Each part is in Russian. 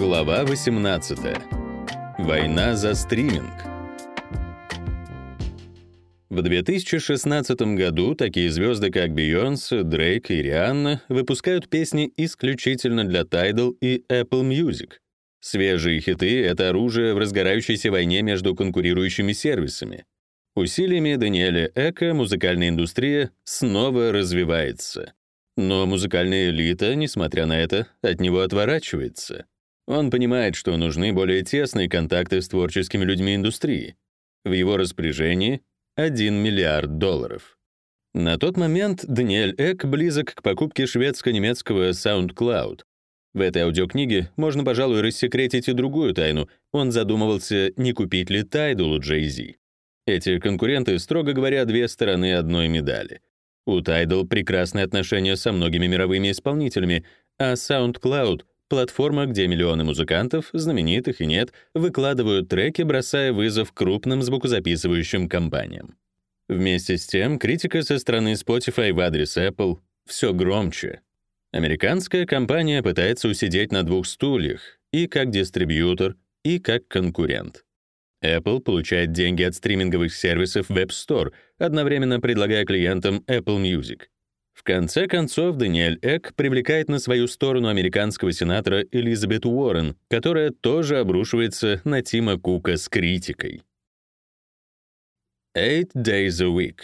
Глава 18. Война за стриминг. В 2016 году такие звезды, как Beyoncé, Дрейк и Рианна выпускают песни исключительно для Tidal и Apple Music. Свежие хиты — это оружие в разгорающейся войне между конкурирующими сервисами. Усилиями Даниэля Эка музыкальная индустрия снова развивается. Но музыкальная элита, несмотря на это, от него отворачивается. Он понимает, что нужны более тесные контакты с творческими людьми индустрии. В его распоряжении 1 миллиард долларов. На тот момент Даниэль Эк близок к покупке шведско-немецкого SoundCloud. В этой аудиокниге можно, пожалуй, рассекретить и другую тайну. Он задумывался, не купить ли Tidal у Jay-Z. Эти конкуренты, строго говоря, две стороны одной медали. У Tidal прекрасные отношения со многими мировыми исполнителями, а SoundCloud — платформа, где миллионы музыкантов, знаменитых и нет, выкладывают треки, бросая вызов крупным звукозаписывающим компаниям. Вместе с тем, критика со стороны Spotify в адрес Apple все громче. Американская компания пытается усидеть на двух стульях и как дистрибьютор, и как конкурент. Apple получает деньги от стриминговых сервисов Web Store, одновременно предлагая клиентам Apple Music. В конце концов, Даниэль Эк привлекает на свою сторону американского сенатора Элизабет Уоррен, которая тоже обрушивается на Тима Кука с критикой. Eight Days a Week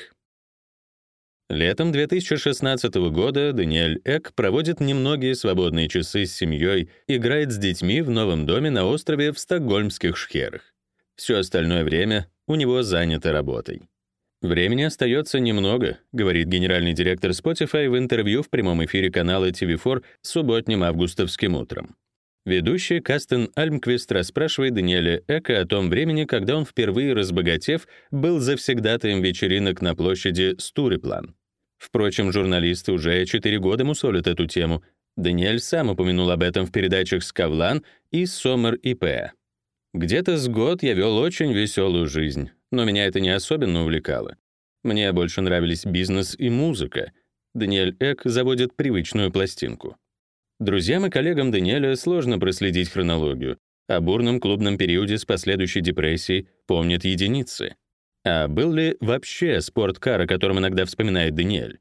Летом 2016 года Даниэль Эк проводит немногие свободные часы с семьей, играет с детьми в новом доме на острове в стокгольмских Шхерах. Все остальное время у него занято работой. Времени остается немного, говорит генеральный директор Spotify в интервью в прямом эфире канала TV4 субботним августовским утром. Ведущий Кастен Альмквист расспрашивает Даниэля Эка о том времени, когда он впервые разбогатев был завсегдатаем вечеринок на площади Стуриплан. Впрочем, журналисты уже 4 года мусолят эту тему. Даниэль сам упомянул об этом в передачах «Скавлан» и «Сомер ИП». Где-то с год я вел очень веселую жизнь, но меня это не особенно увлекало. Мне больше нравились бизнес и музыка. Даниэль Эк заводит привычную пластинку. Друзьям и коллегам Даниэля сложно проследить хронологию. О бурном клубном периоде с последующей депрессией помнят единицы. А был ли вообще спорткар, о котором иногда вспоминает Даниэль?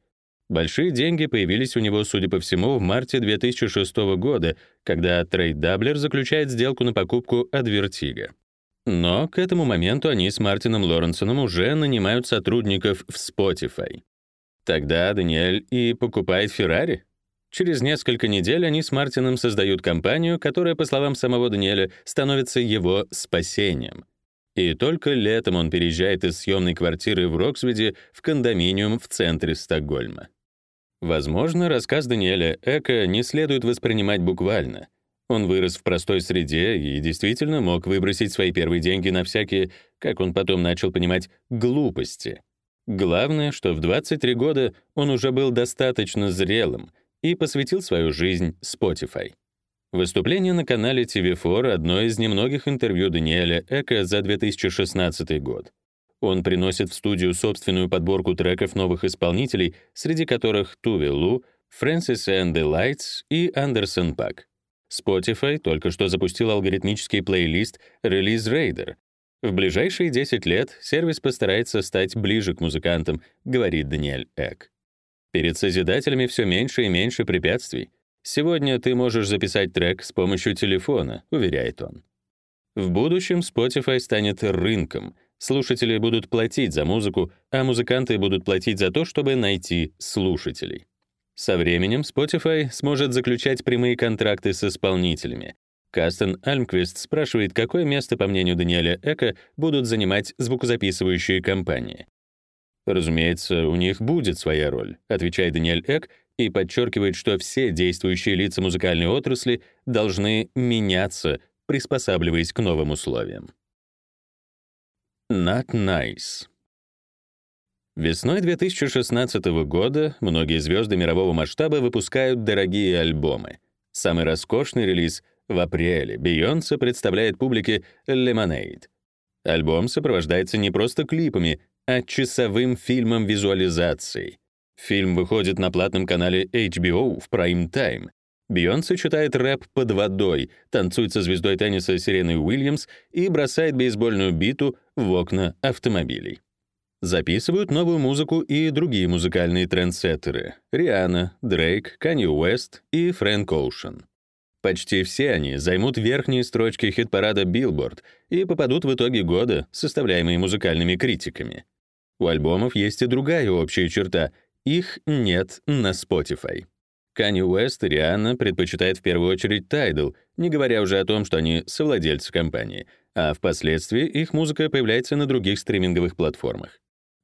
Большие деньги появились у него, судя по всему, в марте 2006 года, когда TradeDoubler заключает сделку на покупку Advertigo. Но к этому моменту они с Мартином Лорентсоном уже нанимают сотрудников в Spotify. Тогда Даниэль и покупает Ferrari. Через несколько недель они с Мартином создают компанию, которая, по словам самого Даниэля, становится его спасением. И только летом он переезжает из съемной квартиры в Рогсведе в кондоминиум в центре Стокгольма. Возможно, рассказ Даниэля Эка не следует воспринимать буквально. Он вырос в простой среде и действительно мог выбросить свои первые деньги на всякие, как он потом начал понимать, глупости. Главное, что в 23 года он уже был достаточно зрелым и посвятил свою жизнь Spotify. Выступление на канале TV4 — одно из немногих интервью Даниэля Эка за 2016 год. Он приносит в студию собственную подборку треков новых исполнителей, среди которых Туви Лу, and the Lights и Андерсон Пак. Spotify только что запустил алгоритмический плейлист Release Raider. В ближайшие 10 лет сервис постарается стать ближе к музыкантам, говорит Даниэль Эк. Перед созидателями все меньше и меньше препятствий. Сегодня ты можешь записать трек с помощью телефона, уверяет он. В будущем Spotify станет рынком — Слушатели будут платить за музыку, а музыканты будут платить за то, чтобы найти слушателей. Со временем Spotify сможет заключать прямые контракты с исполнителями. Кастен Альмквист спрашивает, какое место, по мнению Даниэля Эка, будут занимать звукозаписывающие компании. Разумеется, у них будет своя роль, отвечает Даниэль Эк и подчеркивает, что все действующие лица музыкальной отрасли должны меняться, приспосабливаясь к новым условиям. Not nice. Весной 2016 года многие звезды мирового масштаба выпускают дорогие альбомы. Самый роскошный релиз в апреле Beyoncé представляет публике Lemonade. Альбом сопровождается не просто клипами, а часовым фильмом визуализацией. Фильм выходит на платном канале HBO в прайм-тайм. Бейонсе читает рэп под водой, танцует со звездой тенниса Сиреной Уильямс и бросает бейсбольную биту в окна автомобилей. Записывают новую музыку и другие музыкальные трендсеттеры — Риhanna, Дрейк, Канье Уэст и Фрэнк Оушен. Почти все они займут верхние строчки хит-парада Billboard и попадут в итоге года, составляемые музыкальными критиками. У альбомов есть и другая общая черта — их нет на Spotify. Канье Уэст и Риhanna предпочитают в первую очередь Tidal, не говоря уже о том, что они совладельцы компании, а впоследствии их музыка появляется на других стриминговых платформах.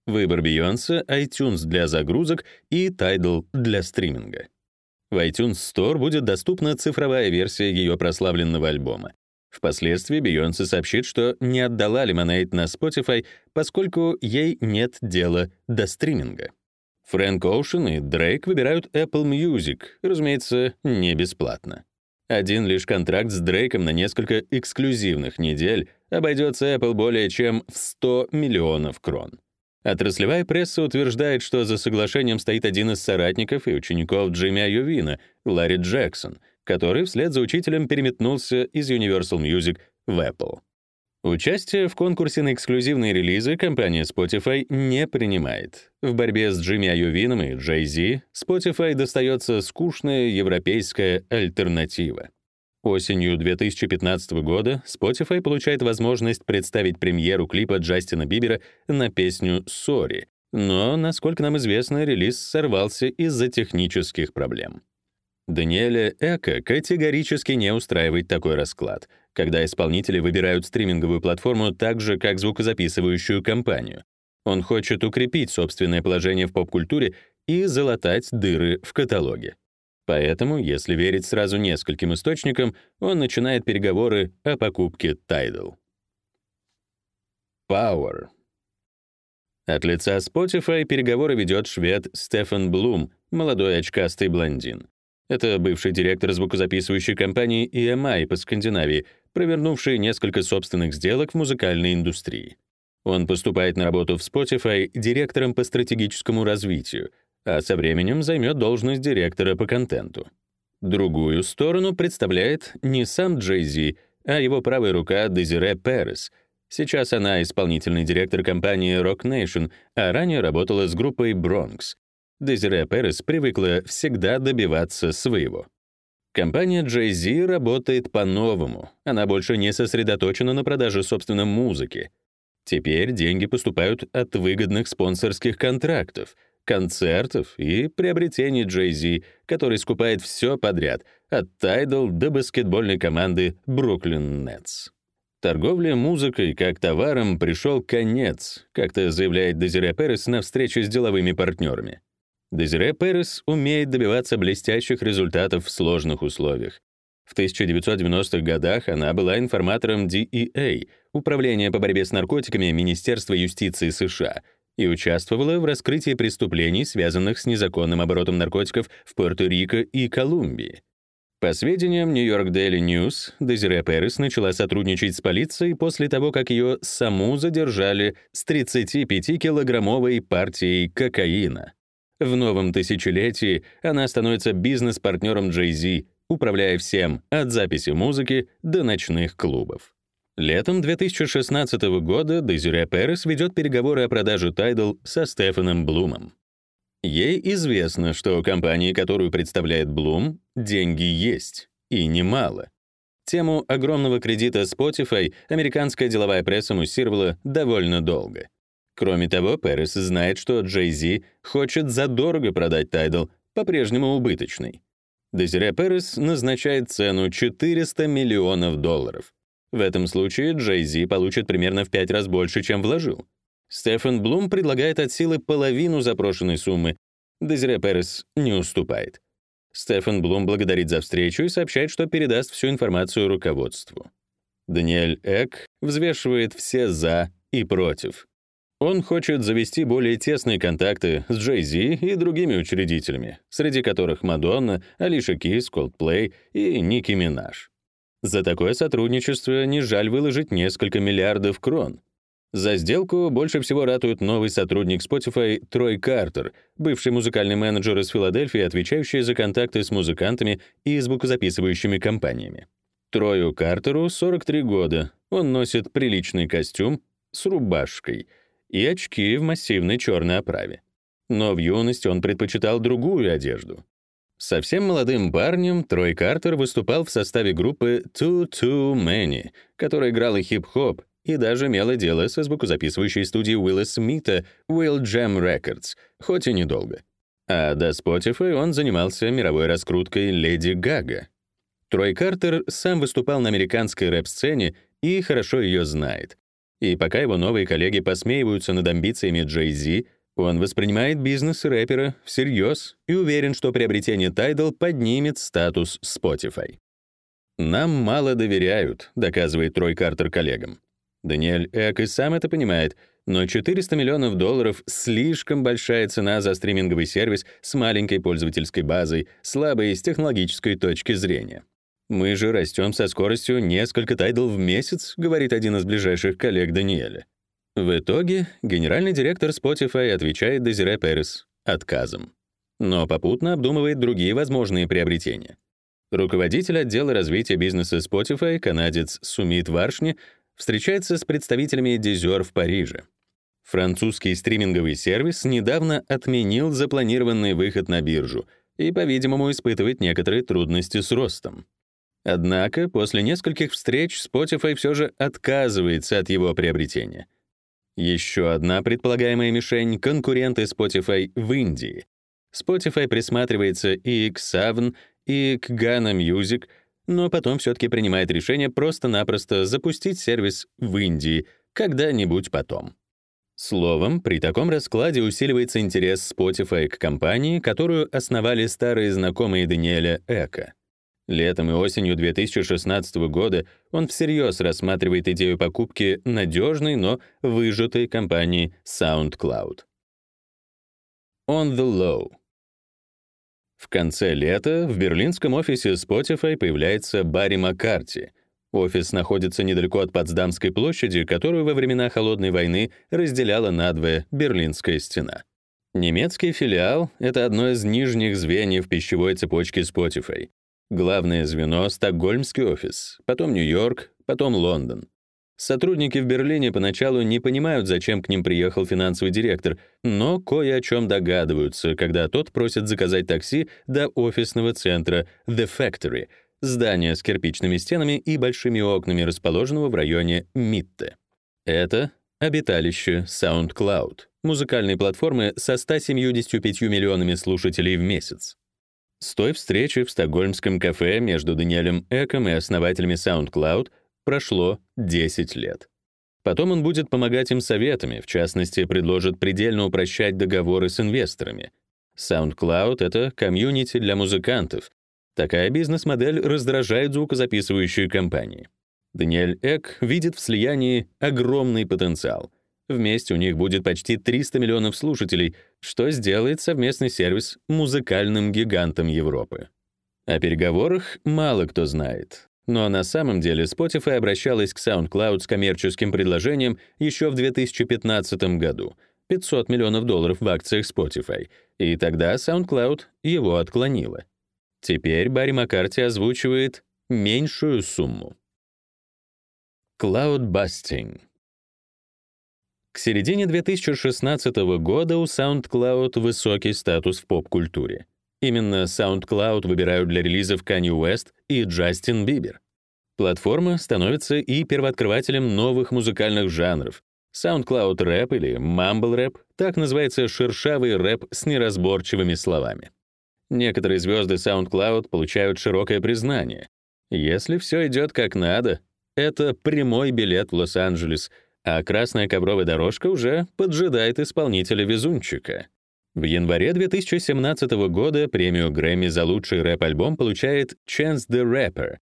Выбор Beyoncé — iTunes для загрузок и Tidal для стриминга. В iTunes Store будет доступна цифровая версия ее прославленного альбома. Впоследствии Beyoncé сообщит, что не отдала Lemonade на Spotify, поскольку ей нет дела до стриминга. Фрэнк Оушен и Дрейк выбирают Apple Music, разумеется, не бесплатно. Один лишь контракт с Дрейком на несколько эксклюзивных недель обойдется Apple более чем в 100 миллионов крон. Отраслевая пресса утверждает, что за соглашением стоит один из соратников и учеников Джимми Айовина, Ларри Джексон, который вслед за учителем переметнулся из Universal Music в Apple. Участие в конкурсе на эксклюзивные релизы компания Spotify не принимает. В борьбе с Джимми Айовином и Зи Spotify достается скучная европейская альтернатива. Осенью 2015 года Spotify получает возможность представить премьеру клипа Джастина Бибера на песню «Sorry», но, насколько нам известно, релиз сорвался из-за технических проблем. Даниэля Эка категорически не устраивает такой расклад, когда исполнители выбирают стриминговую платформу так же, как звукозаписывающую компанию. Он хочет укрепить собственное положение в поп-культуре и залатать дыры в каталоге. Поэтому, если верить сразу нескольким источникам, он начинает переговоры о покупке Tidal. Power. От лица Spotify переговоры ведет швед Стефан Блум, молодой очкастый блондин. Это бывший директор звукозаписывающей компании EMI по Скандинавии, провернувший несколько собственных сделок в музыкальной индустрии. Он поступает на работу в Spotify директором по стратегическому развитию, а со временем займет должность директора по контенту. Другую сторону представляет не сам Джей Зи, а его правая рука Дезире Перес. Сейчас она исполнительный директор компании Rock Nation, а ранее работала с группой Bronx. Дезире Перес привыкла всегда добиваться своего. Компания Jay-Z работает по-новому. Она больше не сосредоточена на продаже собственной музыки. Теперь деньги поступают от выгодных спонсорских контрактов, концертов и приобретений Jay-Z, который скупает все подряд, от Tidal до баскетбольной команды Brooklyn Nets. Торговля музыкой как товаром пришел конец, как-то заявляет Дезире Перес на встрече с деловыми партнерами. Дезире Перес умеет добиваться блестящих результатов в сложных условиях. В 1990-х годах она была информатором DEA, Управления по борьбе с наркотиками Министерства юстиции США, и участвовала в раскрытии преступлений, связанных с незаконным оборотом наркотиков в Пуэрто-Рико и Колумбии. По сведениям New York Daily News, Дезире Перес начала сотрудничать с полицией после того, как ее саму задержали с 35-килограммовой партией кокаина. В новом тысячелетии она становится бизнес-партнером Jay-Z, управляя всем от записи музыки до ночных клубов. Летом 2016 года Дезире Перес ведет переговоры о продаже Tidal со Стефаном Блумом. Ей известно, что у компании, которую представляет Блум, деньги есть, и немало. Тему огромного кредита Spotify американская деловая пресса муссировала довольно долго. Кроме того, Перес знает, что Jay-Z хочет задорого продать Tidal, по-прежнему убыточный. Дезире Перес назначает цену 400 миллионов долларов. В этом случае Jay-Z получит примерно в 5 раз больше, чем вложил. Стефан Блум предлагает от силы половину запрошенной суммы. Дезире Перес не уступает. Стефан Блум благодарит за встречу и сообщает, что передаст всю информацию руководству. Даниэль Эк взвешивает все «за» и «против». Он хочет завести более тесные контакты с Jay-Z и другими учредителями, среди которых Мадонна, Алиша Кис, Coldplay и Ники Минаж. За такое сотрудничество не жаль выложить несколько миллиардов крон. За сделку больше всего ратует новый сотрудник Spotify Трой Картер, бывший музыкальный менеджер из Филадельфии, отвечающий за контакты с музыкантами и звукозаписывающими компаниями. Трою Картеру 43 года. Он носит приличный костюм с рубашкой и очки в массивной черной оправе. Но в юности он предпочитал другую одежду. Совсем молодым парнем Трой Картер выступал в составе группы Too Too Many, которая играла хип-хоп и даже имела дело со звукозаписывающей студией Уилла Смита Will Jam Records, хоть и недолго. А до Spotify он занимался мировой раскруткой Леди Гага. Трой Картер сам выступал на американской рэп-сцене и хорошо ее знает. И пока его новые коллеги посмеиваются над амбициями Jay-Z, он воспринимает бизнес рэпера всерьез и уверен, что приобретение Tidal поднимет статус Spotify. «Нам мало доверяют», — доказывает Трой Картер коллегам. Даниэль Эк и сам это понимает, но 400 миллионов долларов — слишком большая цена за стриминговый сервис с маленькой пользовательской базой, слабой с технологической точки зрения. «Мы же растем со скоростью несколько тайдл в месяц», — говорит один из ближайших коллег Даниэля. В итоге генеральный директор Spotify отвечает Дезире Перес отказом, но попутно обдумывает другие возможные приобретения. Руководитель отдела развития бизнеса Spotify, канадец Сумит Варшни, встречается с представителями Дезер в Париже. Французский стриминговый сервис недавно отменил запланированный выход на биржу и, по-видимому, испытывает некоторые трудности с ростом. Однако после нескольких встреч Spotify все же отказывается от его приобретения. Еще одна предполагаемая мишень — конкуренты Spotify в Индии. Spotify присматривается и к Savn, и к Ghana Music, но потом все-таки принимает решение просто-напросто запустить сервис в Индии когда-нибудь потом. Словом, при таком раскладе усиливается интерес Spotify к компании, которую основали старые знакомые Даниэля Эка. Летом и осенью 2016 года он всерьез рассматривает идею покупки надежной, но выжатой компании SoundCloud. On the low. В конце лета в берлинском офисе Spotify появляется Барри Маккарти. Офис находится недалеко от Потсдамской площади, которую во времена Холодной войны разделяла надвое Берлинская стена. Немецкий филиал — это одно из нижних звеньев пищевой цепочки Spotify. Главное звено — Стокгольмский офис, потом Нью-Йорк, потом Лондон. Сотрудники в Берлине поначалу не понимают, зачем к ним приехал финансовый директор, но кое о чем догадываются, когда тот просит заказать такси до офисного центра The Factory, здания с кирпичными стенами и большими окнами, расположенного в районе Митте. Это обиталище SoundCloud, музыкальной платформы со 175 миллионами слушателей в месяц. С той встречи в стокгольмском кафе между Даниэлем Эком и основателями SoundCloud прошло 10 лет. Потом он будет помогать им советами, в частности, предложит предельно упрощать договоры с инвесторами. SoundCloud — это комьюнити для музыкантов. Такая бизнес-модель раздражает звукозаписывающие компании. Даниэль Эк видит в слиянии огромный потенциал — Вместе у них будет почти 300 миллионов слушателей, что сделает совместный сервис музыкальным гигантом Европы. О переговорах мало кто знает. Но на самом деле Spotify обращалась к SoundCloud с коммерческим предложением еще в 2015 году — 500 миллионов долларов в акциях Spotify, и тогда SoundCloud его отклонила. Теперь Барри Маккарти озвучивает меньшую сумму. Cloud-busting — к середине 2016 года у SoundCloud высокий статус в поп-культуре. Именно SoundCloud выбирают для релизов Kanye West и Джастин Бибер. Платформа становится и первооткрывателем новых музыкальных жанров. SoundCloud рэп или Mumble рэп — так называется шершавый рэп с неразборчивыми словами. Некоторые звезды SoundCloud получают широкое признание. Если все идет как надо, это прямой билет в Лос-Анджелес — а красная ковровая дорожка уже поджидает исполнителя-везунчика. В январе 2017 года премию Грэмми за лучший рэп-альбом получает Chance the Rapper.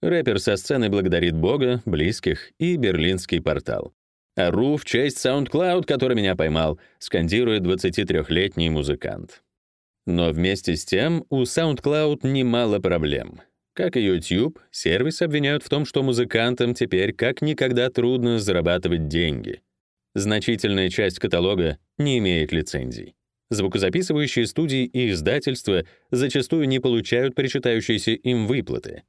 Рэпер со сцены благодарит Бога, близких и берлинский портал. «Ору в честь SoundCloud, который меня поймал», скандирует 23-летний музыкант. Но вместе с тем у SoundCloud немало проблем — как и YouTube, сервис обвиняют в том, что музыкантам теперь как никогда трудно зарабатывать деньги. Значительная часть каталога не имеет лицензий. Звукозаписывающие студии и издательства зачастую не получают причитающиеся им выплаты.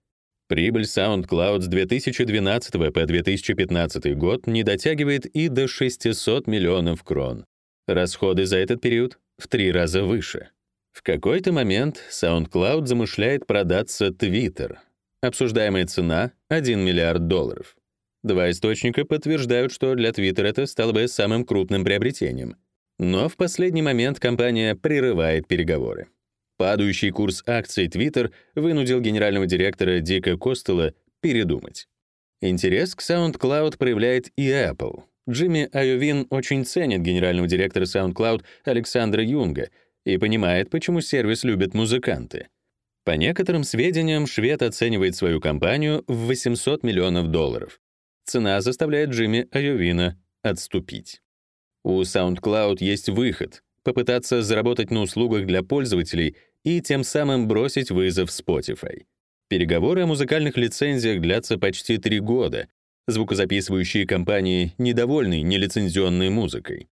Прибыль SoundCloud с 2012 по 2015 год не дотягивает и до 600 миллионов крон. Расходы за этот период в три раза выше. В какой-то момент SoundCloud замышляет продаться Twitter. Обсуждаемая цена — 1 миллиард долларов. Два источника подтверждают, что для Twitter это стало бы самым крупным приобретением. Но в последний момент компания прерывает переговоры. Падающий курс акций Twitter вынудил генерального директора Дика Костела передумать. Интерес к SoundCloud проявляет и Apple. Джимми Айовин очень ценит генерального директора SoundCloud Александра Юнга и понимает, почему сервис любят музыканты. По некоторым сведениям, швед оценивает свою компанию в 800 миллионов долларов. Цена заставляет Джимми Айовина отступить. У SoundCloud есть выход — попытаться заработать на услугах для пользователей и тем самым бросить вызов Spotify. Переговоры о музыкальных лицензиях длятся почти три года. Звукозаписывающие компании недовольны нелицензионной музыкой.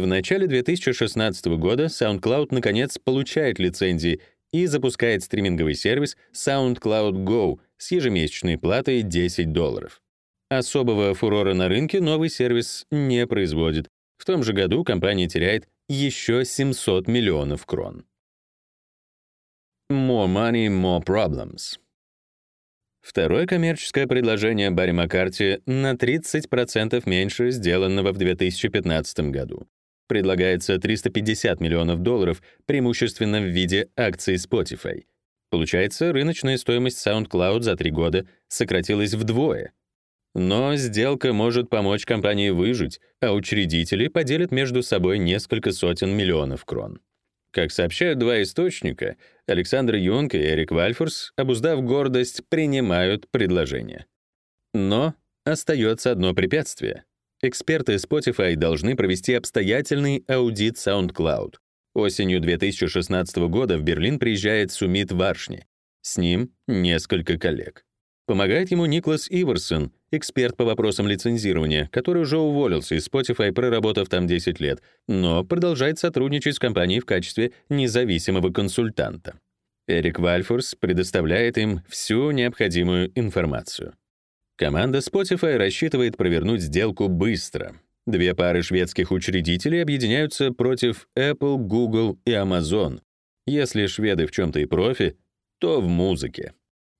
В начале 2016 года SoundCloud наконец получает лицензии и запускает стриминговый сервис SoundCloud Go с ежемесячной платой 10 долларов. Особого фурора на рынке новый сервис не производит. В том же году компания теряет еще 700 миллионов крон. More money, more problems. Второе коммерческое предложение Барри Маккарти на 30% меньше сделанного в 2015 году. Предлагается 350 миллионов долларов, преимущественно в виде акций Spotify. Получается, рыночная стоимость SoundCloud за три года сократилась вдвое — но сделка может помочь компании выжить, а учредители поделят между собой несколько сотен миллионов крон. Как сообщают два источника, Александр Юнг и Эрик Вальфорс, обуздав гордость, принимают предложение. Но остается одно препятствие. Эксперты Spotify должны провести обстоятельный аудит SoundCloud. Осенью 2016 года в Берлин приезжает Сумит Варшни. С ним несколько коллег. Помогает ему Никлас Иверсон, эксперт по вопросам лицензирования, который уже уволился из Spotify, проработав там 10 лет, но продолжает сотрудничать с компанией в качестве независимого консультанта. Эрик Вальфорс предоставляет им всю необходимую информацию. Команда Spotify рассчитывает провернуть сделку быстро. Две пары шведских учредителей объединяются против Apple, Google и Amazon. Если шведы в чем-то и профи, то в музыке.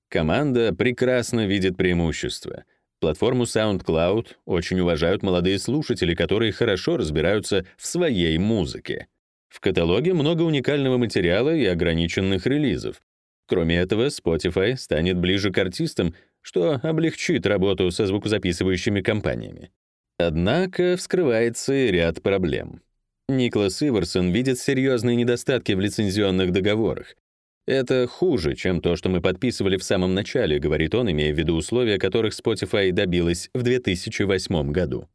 Команда прекрасно видит преимущества. Платформу SoundCloud очень уважают молодые слушатели, которые хорошо разбираются в своей музыке. В каталоге много уникального материала и ограниченных релизов. Кроме этого, Spotify станет ближе к артистам, что облегчит работу со звукозаписывающими компаниями. Однако вскрывается и ряд проблем. Никлас Иверсон видит серьезные недостатки в лицензионных договорах, это хуже, чем то, что мы подписывали в самом начале, говорит он, имея в виду условия, которых Spotify добилась в 2008 году.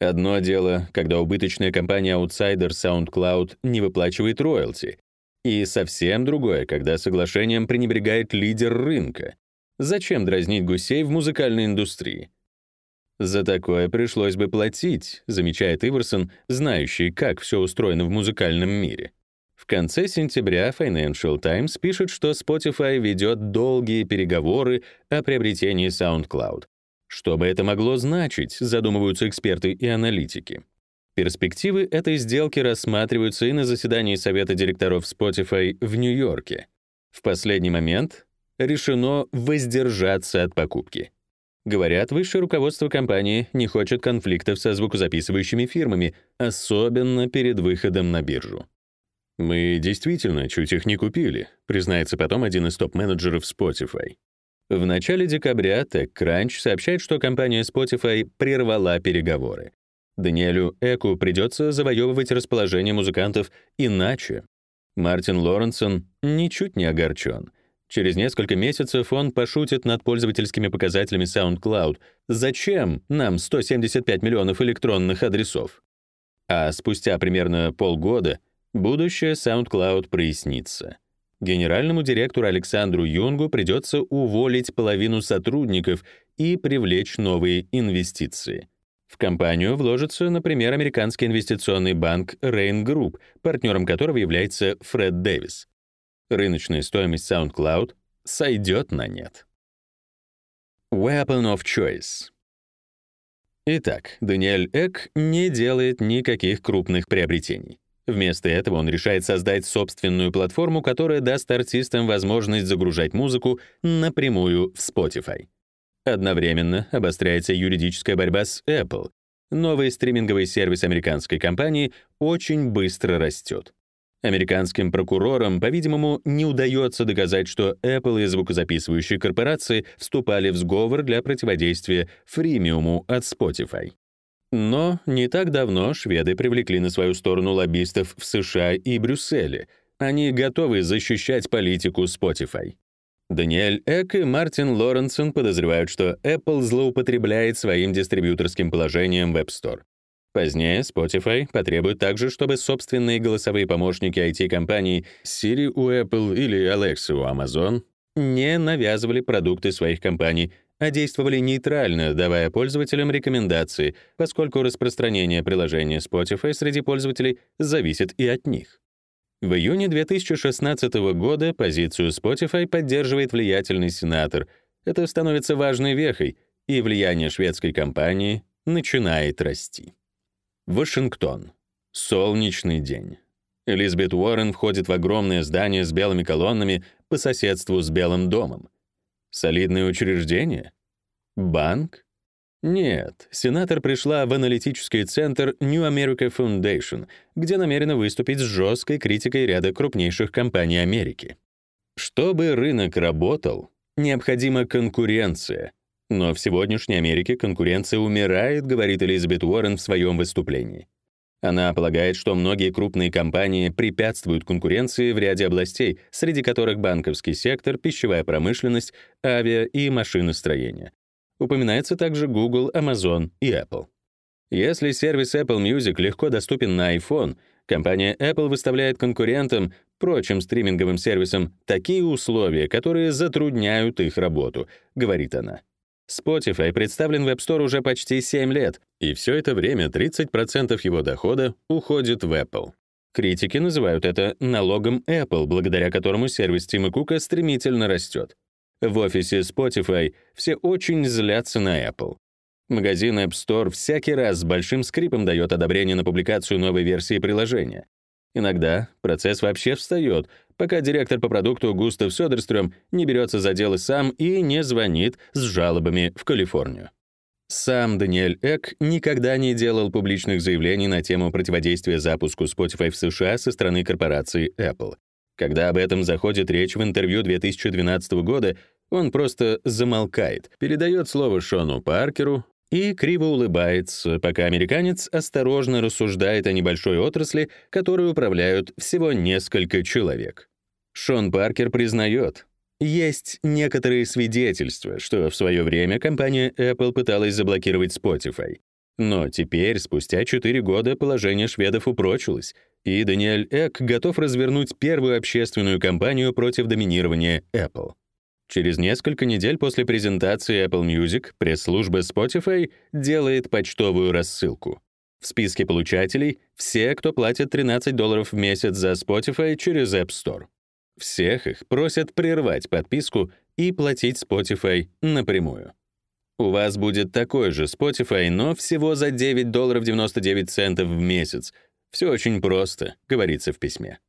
Одно дело, когда убыточная компания Outsider SoundCloud не выплачивает роялти, и совсем другое, когда соглашением пренебрегает лидер рынка. Зачем дразнить гусей в музыкальной индустрии? За такое пришлось бы платить, замечает Иверсон, знающий, как все устроено в музыкальном мире. В конце сентября Financial Times пишет, что Spotify ведет долгие переговоры о приобретении SoundCloud. Что бы это могло значить, задумываются эксперты и аналитики. Перспективы этой сделки рассматриваются и на заседании совета директоров Spotify в Нью-Йорке. В последний момент решено воздержаться от покупки. Говорят, высшее руководство компании не хочет конфликтов со звукозаписывающими фирмами, особенно перед выходом на биржу. Мы действительно чуть их не купили, признается потом один из топ-менеджеров Spotify. В начале декабря TechCrunch сообщает, что компания Spotify прервала переговоры. Даниэлю Эку придется завоевывать расположение музыкантов иначе. Мартин Лоренсон ничуть не огорчен. Через несколько месяцев он пошутит над пользовательскими показателями SoundCloud. Зачем нам 175 миллионов электронных адресов? А спустя примерно полгода Будущее SoundCloud прояснится. Генеральному директору Александру Юнгу придется уволить половину сотрудников и привлечь новые инвестиции. В компанию вложится, например, американский инвестиционный банк Rain Group, партнером которого является Фред Дэвис. Рыночная стоимость SoundCloud сойдет на нет. Weapon of Choice Итак, Даниэль Эк не делает никаких крупных приобретений. Вместо этого он решает создать собственную платформу, которая даст артистам возможность загружать музыку напрямую в Spotify. Одновременно обостряется юридическая борьба с Apple. Новый стриминговый сервис американской компании очень быстро растет. Американским прокурорам, по-видимому, не удается доказать, что Apple и звукозаписывающие корпорации вступали в сговор для противодействия фримиуму от Spotify. Но не так давно шведы привлекли на свою сторону лоббистов в США и Брюсселе. Они готовы защищать политику Spotify. Даниэль Эк и Мартин Лоренсон подозревают, что Apple злоупотребляет своим дистрибьюторским положением в App Store. Позднее Spotify потребует также, чтобы собственные голосовые помощники IT-компаний Siri у Apple или Alexa у Amazon не навязывали продукты своих компаний, а действовали нейтрально, давая пользователям рекомендации, поскольку распространение приложения Spotify среди пользователей зависит и от них. В июне 2016 года позицию Spotify поддерживает влиятельный сенатор. Это становится важной вехой, и влияние шведской компании начинает расти. Вашингтон. Солнечный день. Элизабет Уоррен входит в огромное здание с белыми колоннами по соседству с Белым домом. Солидное учреждение? Банк? Нет, сенатор пришла в аналитический центр New America Foundation, где намерена выступить с жесткой критикой ряда крупнейших компаний Америки. Чтобы рынок работал, необходима конкуренция — но в сегодняшней Америке конкуренция умирает, говорит Элизабет Уоррен в своем выступлении. Она полагает, что многие крупные компании препятствуют конкуренции в ряде областей, среди которых банковский сектор, пищевая промышленность, авиа и машиностроение. Упоминается также Google, Amazon и Apple. Если сервис Apple Music легко доступен на iPhone, компания Apple выставляет конкурентам, прочим стриминговым сервисам, такие условия, которые затрудняют их работу, говорит она. Spotify представлен в App Store уже почти 7 лет, и все это время 30% его дохода уходит в Apple. Критики называют это налогом Apple, благодаря которому сервис Тима Кука стремительно растет. В офисе Spotify все очень злятся на Apple. Магазин App Store всякий раз с большим скрипом дает одобрение на публикацию новой версии приложения. Иногда процесс вообще встает, пока директор по продукту Густав Сёдерстрём не берется за дело сам и не звонит с жалобами в Калифорнию. Сам Даниэль Эк никогда не делал публичных заявлений на тему противодействия запуску Spotify в США со стороны корпорации Apple. Когда об этом заходит речь в интервью 2012 года, он просто замолкает, передает слово Шону Паркеру, и криво улыбается, пока американец осторожно рассуждает о небольшой отрасли, которой управляют всего несколько человек. Шон Паркер признает, есть некоторые свидетельства, что в свое время компания Apple пыталась заблокировать Spotify. Но теперь, спустя 4 года, положение шведов упрочилось, и Даниэль Эк готов развернуть первую общественную кампанию против доминирования Apple. Через несколько недель после презентации Apple Music пресс-служба Spotify делает почтовую рассылку. В списке получателей все, кто платит 13 долларов в месяц за Spotify через App Store. Всех их просят прервать подписку и платить Spotify напрямую. У вас будет такой же Spotify, но всего за 9 долларов 99 центов в месяц. Все очень просто, говорится в письме.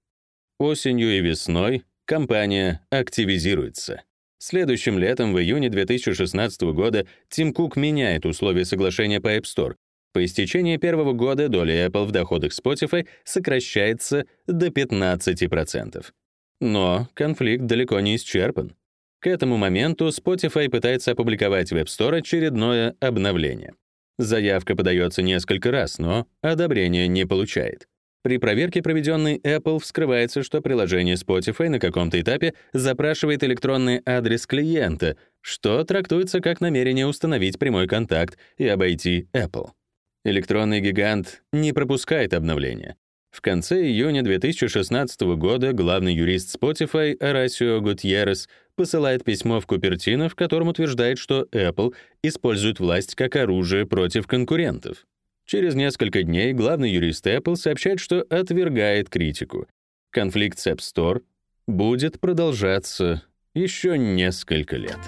Осенью и весной компания активизируется. Следующим летом, в июне 2016 года, Тим Кук меняет условия соглашения по App Store. По истечении первого года доля Apple в доходах Spotify сокращается до 15%. Но конфликт далеко не исчерпан. К этому моменту Spotify пытается опубликовать в App Store очередное обновление. Заявка подается несколько раз, но одобрения не получает. При проверке, проведенной Apple, вскрывается, что приложение Spotify на каком-то этапе запрашивает электронный адрес клиента, что трактуется как намерение установить прямой контакт и обойти Apple. Электронный гигант не пропускает обновления. В конце июня 2016 года главный юрист Spotify Арасио Гутьеррес посылает письмо в Купертино, в котором утверждает, что Apple использует власть как оружие против конкурентов. Через несколько дней главный юрист Apple сообщает, что отвергает критику. Конфликт с App Store будет продолжаться еще несколько лет.